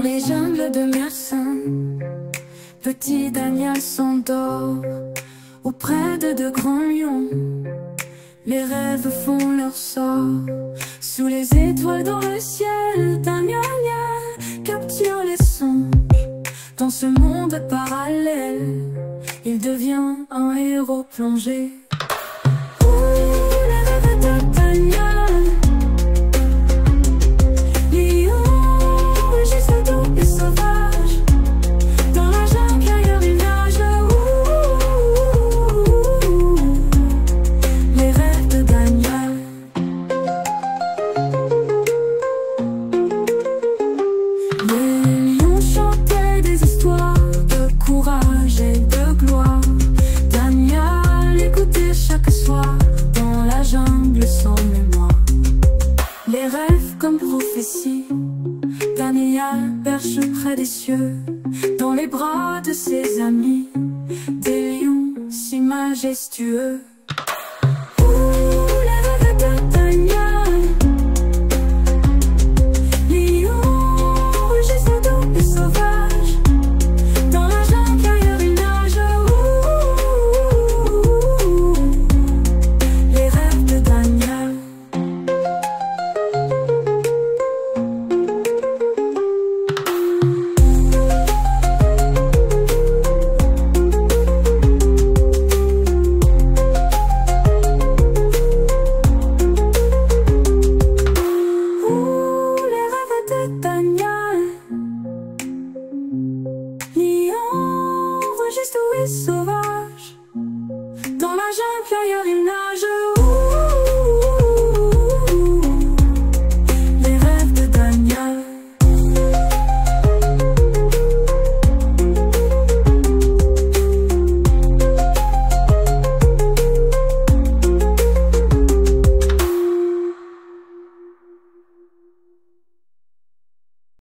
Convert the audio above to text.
dans les jungles de Mersin Petit Daniel s'endort. Auprès de deux grands lions Les rêves font leur sort. Sous les étoiles dans le ciel Daniel capture les sons. Dans ce monde parallèle Il devient un héros plongé. Comme prophétie. Daniel perche près des cieux, dans les bras de ses amis. Des lions si majestueux. Registre et sauvage. Dans la jungle, ailleurs il nage.